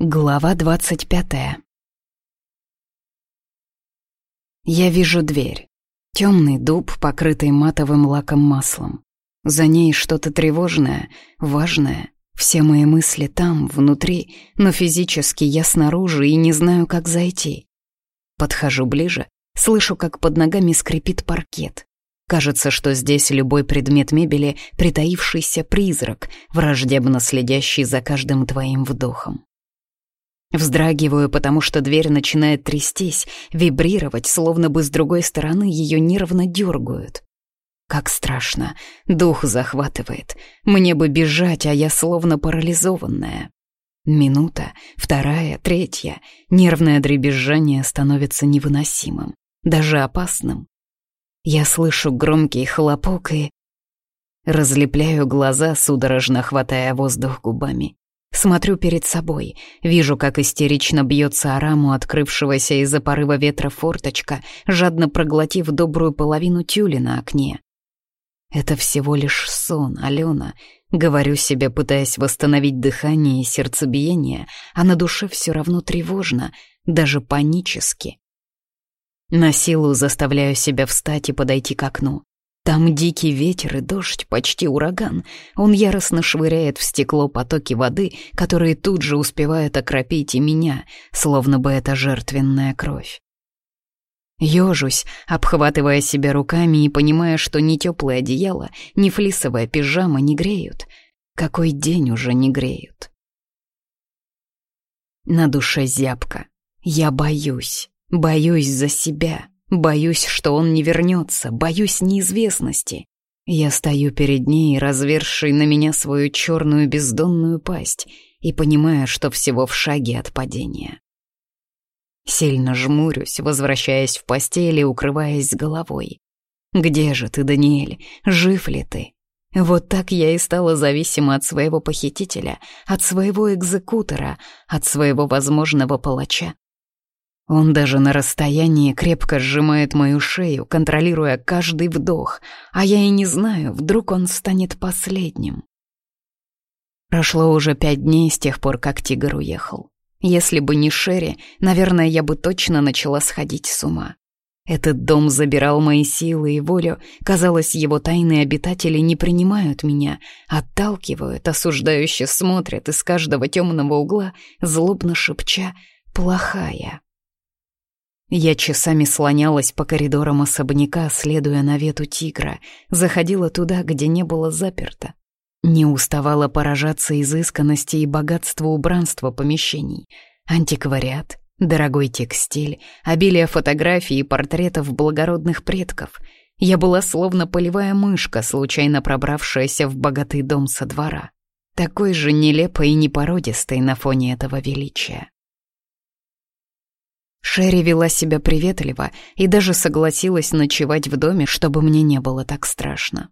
Глава двадцать пятая. Я вижу дверь. Темный дуб, покрытый матовым лаком маслом. За ней что-то тревожное, важное. Все мои мысли там, внутри, но физически я снаружи и не знаю, как зайти. Подхожу ближе, слышу, как под ногами скрипит паркет. Кажется, что здесь любой предмет мебели — притаившийся призрак, враждебно следящий за каждым твоим вдохом. Вздрагиваю, потому что дверь начинает трястись, вибрировать, словно бы с другой стороны ее нервно дергают. Как страшно, дух захватывает. Мне бы бежать, а я словно парализованная. Минута, вторая, третья. Нервное дребезжание становится невыносимым, даже опасным. Я слышу громкий хлопок и... Разлепляю глаза, судорожно хватая воздух губами. Смотрю перед собой, вижу, как истерично бьется о раму открывшегося из-за порыва ветра форточка, жадно проглотив добрую половину тюли на окне. Это всего лишь сон, Алена. Говорю себе, пытаясь восстановить дыхание и сердцебиение, а на душе все равно тревожно, даже панически. На силу заставляю себя встать и подойти к окну. Там дикий ветер и дождь, почти ураган. Он яростно швыряет в стекло потоки воды, которые тут же успевают окропить и меня, словно бы это жертвенная кровь. Ёжусь, обхватывая себя руками и понимая, что ни теплое одеяло, ни флисовая пижама не греют. Какой день уже не греют. На душе зябко. Я боюсь, боюсь за себя. Боюсь, что он не вернется, боюсь неизвестности. Я стою перед ней, развершей на меня свою черную бездонную пасть, и понимаю, что всего в шаге от падения. Сильно жмурюсь, возвращаясь в постель и укрываясь головой. «Где же ты, Даниэль? Жив ли ты?» Вот так я и стала зависима от своего похитителя, от своего экзекутора, от своего возможного палача. Он даже на расстоянии крепко сжимает мою шею, контролируя каждый вдох, а я и не знаю, вдруг он станет последним. Прошло уже пять дней с тех пор, как тигр уехал. Если бы не Шерри, наверное, я бы точно начала сходить с ума. Этот дом забирал мои силы и волю. Казалось, его тайные обитатели не принимают меня, отталкивают, осуждающе смотрят из каждого темного угла, злобно шепча «плохая». Я часами слонялась по коридорам особняка, следуя навету тигра, заходила туда, где не было заперто. Не уставала поражаться изысканности и богатству убранства помещений. Антиквариат, дорогой текстиль, обилие фотографий и портретов благородных предков. Я была словно полевая мышка, случайно пробравшаяся в богатый дом со двора. Такой же нелепой и непородистой на фоне этого величия. Шерри вела себя приветливо и даже согласилась ночевать в доме, чтобы мне не было так страшно.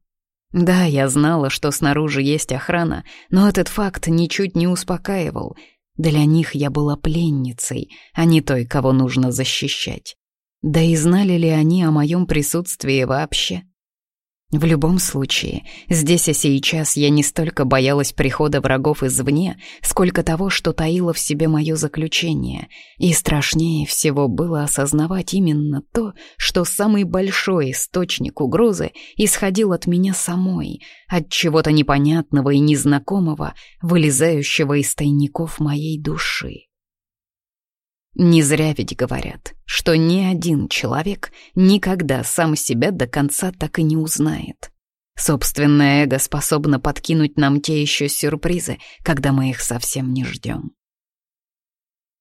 Да, я знала, что снаружи есть охрана, но этот факт ничуть не успокаивал. Для них я была пленницей, а не той, кого нужно защищать. Да и знали ли они о моем присутствии вообще? В любом случае, здесь и сейчас я не столько боялась прихода врагов извне, сколько того, что таило в себе мое заключение. И страшнее всего было осознавать именно то, что самый большой источник угрозы исходил от меня самой, от чего-то непонятного и незнакомого, вылезающего из тайников моей души. Не зря ведь говорят, что ни один человек никогда сам себя до конца так и не узнает. Собственное эго способно подкинуть нам те еще сюрпризы, когда мы их совсем не ждем.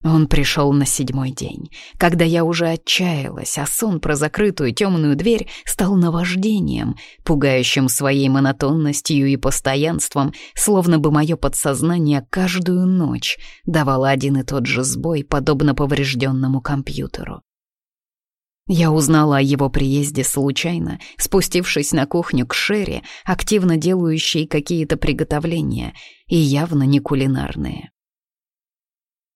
Он пришел на седьмой день, когда я уже отчаялась, а сон про закрытую темную дверь стал наваждением, пугающим своей монотонностью и постоянством, словно бы мое подсознание каждую ночь давало один и тот же сбой, подобно поврежденному компьютеру. Я узнала о его приезде случайно, спустившись на кухню к Шерри, активно делающей какие-то приготовления, и явно не кулинарные.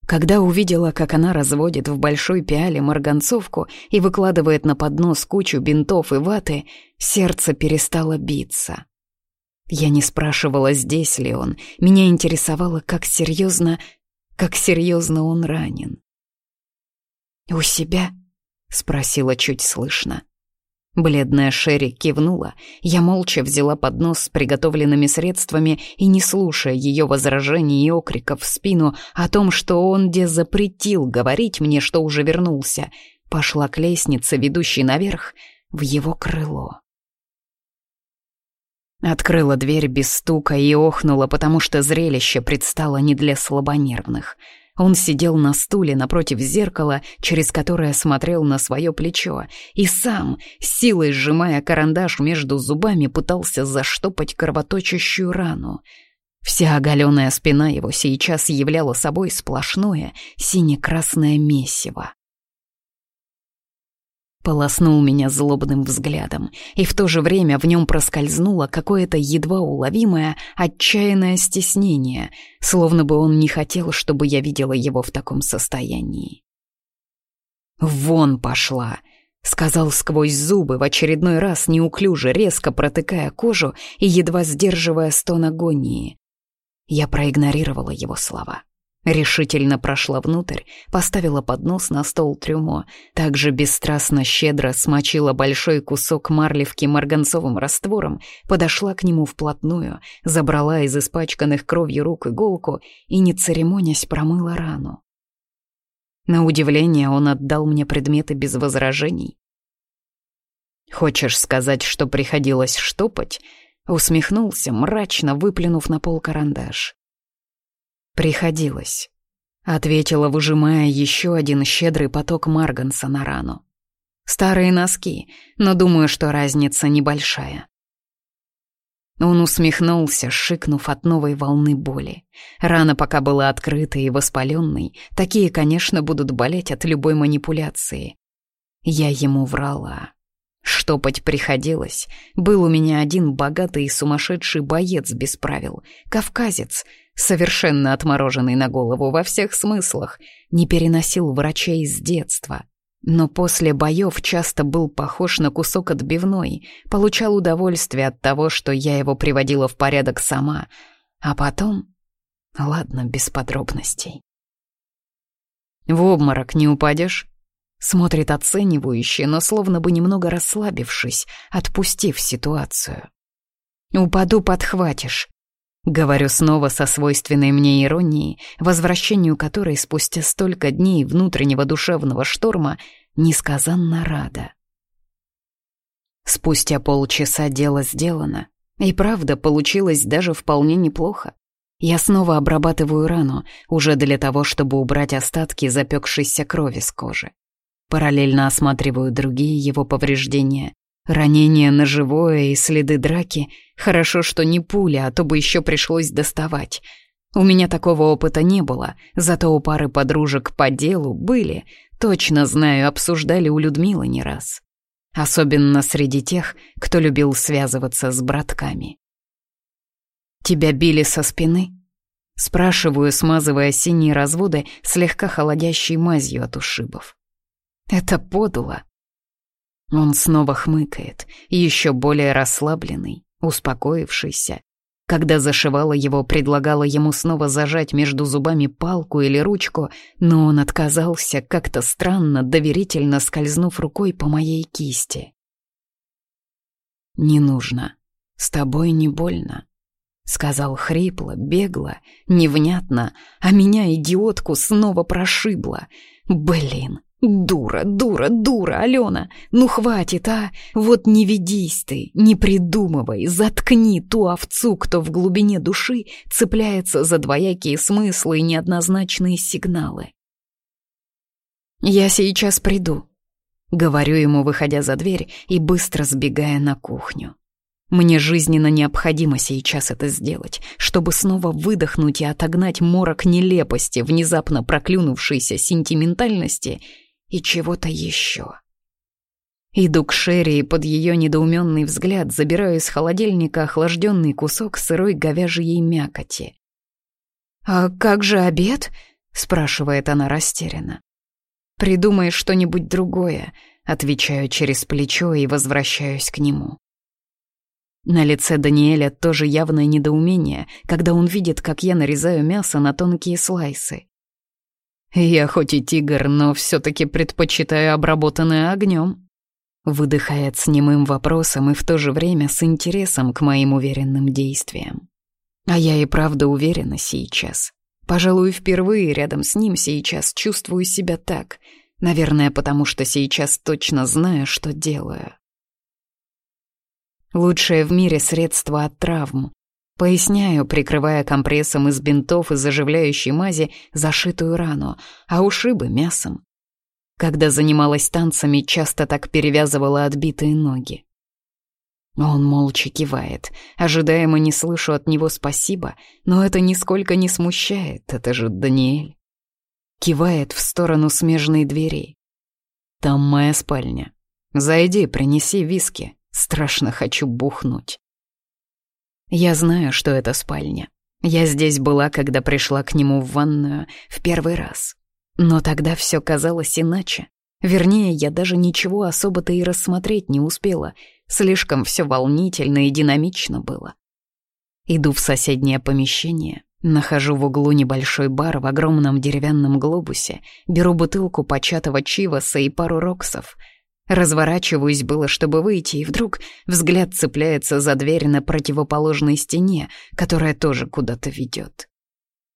Когда увидела, как она разводит в большой пиале марганцовку и выкладывает на поднос кучу бинтов и ваты, сердце перестало биться. Я не спрашивала, здесь ли он, меня интересовало, как серьезно, как серьезно он ранен. «У себя?» — спросила чуть слышно. Бледная Шерри кивнула, я молча взяла поднос с приготовленными средствами и, не слушая ее возражений и окриков в спину о том, что он где запретил говорить мне, что уже вернулся, пошла к лестнице, ведущей наверх, в его крыло. Открыла дверь без стука и охнула, потому что зрелище предстало не для слабонервных — он сидел на стуле напротив зеркала, через которое смотрел на свое плечо, и сам, силой сжимая карандаш между зубами, пытался заштопать кровоточащую рану. Вся оголенная спина его сейчас являла собой сплошное сине-красное месиво полоснул меня злобным взглядом, и в то же время в нем проскользнуло какое-то едва уловимое, отчаянное стеснение, словно бы он не хотел, чтобы я видела его в таком состоянии. «Вон пошла!» — сказал сквозь зубы, в очередной раз неуклюже, резко протыкая кожу и едва сдерживая стон агонии. Я проигнорировала его слова. Решительно прошла внутрь, поставила поднос на стол трюмо, также бесстрастно щедро смочила большой кусок марлевки марганцовым раствором, подошла к нему вплотную, забрала из испачканных кровью рук иголку и, не церемонясь, промыла рану. На удивление он отдал мне предметы без возражений. «Хочешь сказать, что приходилось штопать?» Усмехнулся, мрачно выплюнув на пол карандаш. «Приходилось», — ответила, выжимая еще один щедрый поток марганца на рану. «Старые носки, но думаю, что разница небольшая». Он усмехнулся, шикнув от новой волны боли. Рана пока была открытой и воспаленной, такие, конечно, будут болеть от любой манипуляции. Я ему врала. Штопать приходилось. Был у меня один богатый и сумасшедший боец без правил, кавказец, совершенно отмороженный на голову во всех смыслах, не переносил врачей с детства. Но после боев часто был похож на кусок отбивной, получал удовольствие от того, что я его приводила в порядок сама. А потом... Ладно, без подробностей. «В обморок не упадешь?» Смотрит оценивающе, но словно бы немного расслабившись, отпустив ситуацию. «Упаду, подхватишь. Говорю снова со свойственной мне иронией, возвращению которой спустя столько дней внутреннего душевного шторма несказанно рада. Спустя полчаса дело сделано, и правда получилось даже вполне неплохо. Я снова обрабатываю рану, уже для того, чтобы убрать остатки запекшейся крови с кожи. Параллельно осматриваю другие его повреждения, Ранение ножевое и следы драки. Хорошо, что не пуля, а то бы еще пришлось доставать. У меня такого опыта не было, зато у пары подружек по делу были. Точно знаю, обсуждали у Людмилы не раз. Особенно среди тех, кто любил связываться с братками. «Тебя били со спины?» Спрашиваю, смазывая синие разводы слегка холодящей мазью от ушибов. «Это подло», он снова хмыкает, еще более расслабленный, успокоившийся. Когда зашивала его, предлагала ему снова зажать между зубами палку или ручку, но он отказался, как-то странно, доверительно скользнув рукой по моей кисти. «Не нужно. С тобой не больно», — сказал хрипло, бегло, невнятно, а меня, идиотку, снова прошибло. «Блин, «Дура, дура, дура, Алена! Ну хватит, а! Вот не ведись ты, не придумывай, заткни ту овцу, кто в глубине души цепляется за двоякие смыслы и неоднозначные сигналы». «Я сейчас приду», — говорю ему, выходя за дверь и быстро сбегая на кухню. Мне жизненно необходимо сейчас это сделать, чтобы снова выдохнуть и отогнать морок нелепости, внезапно проклюнувшейся сентиментальности — и чего-то еще. Иду к Шерри и под ее недоуменный взгляд забираю из холодильника охлажденный кусок сырой говяжьей мякоти. «А как же обед?» — спрашивает она растерянно. «Придумай что-нибудь другое», — отвечаю через плечо и возвращаюсь к нему. На лице Даниэля тоже явное недоумение, когда он видит, как я нарезаю мясо на тонкие слайсы. Я хоть и тигр, но все-таки предпочитаю обработанное огнем. Выдыхает с немым вопросом и в то же время с интересом к моим уверенным действиям. А я и правда уверена сейчас. Пожалуй, впервые рядом с ним сейчас чувствую себя так. Наверное, потому что сейчас точно знаю, что делаю. Лучшее в мире средство от травм. Поясняю, прикрывая компрессом из бинтов и заживляющей мази зашитую рану, а ушибы — мясом. Когда занималась танцами, часто так перевязывала отбитые ноги. Он молча кивает. Ожидаемо не слышу от него спасибо, но это нисколько не смущает, это же Даниэль. Кивает в сторону смежной двери. «Там моя спальня. Зайди, принеси виски. Страшно хочу бухнуть». Я знаю, что это спальня. Я здесь была, когда пришла к нему в ванную в первый раз. Но тогда все казалось иначе. Вернее, я даже ничего особо-то и рассмотреть не успела. Слишком все волнительно и динамично было. Иду в соседнее помещение, нахожу в углу небольшой бар в огромном деревянном глобусе, беру бутылку початого чиваса и пару роксов — Разворачиваюсь было, чтобы выйти, и вдруг взгляд цепляется за дверь на противоположной стене, которая тоже куда-то ведет.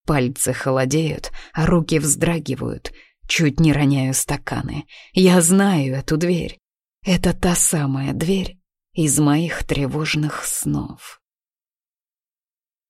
Пальцы холодеют, а руки вздрагивают. Чуть не роняю стаканы. Я знаю эту дверь. Это та самая дверь из моих тревожных снов.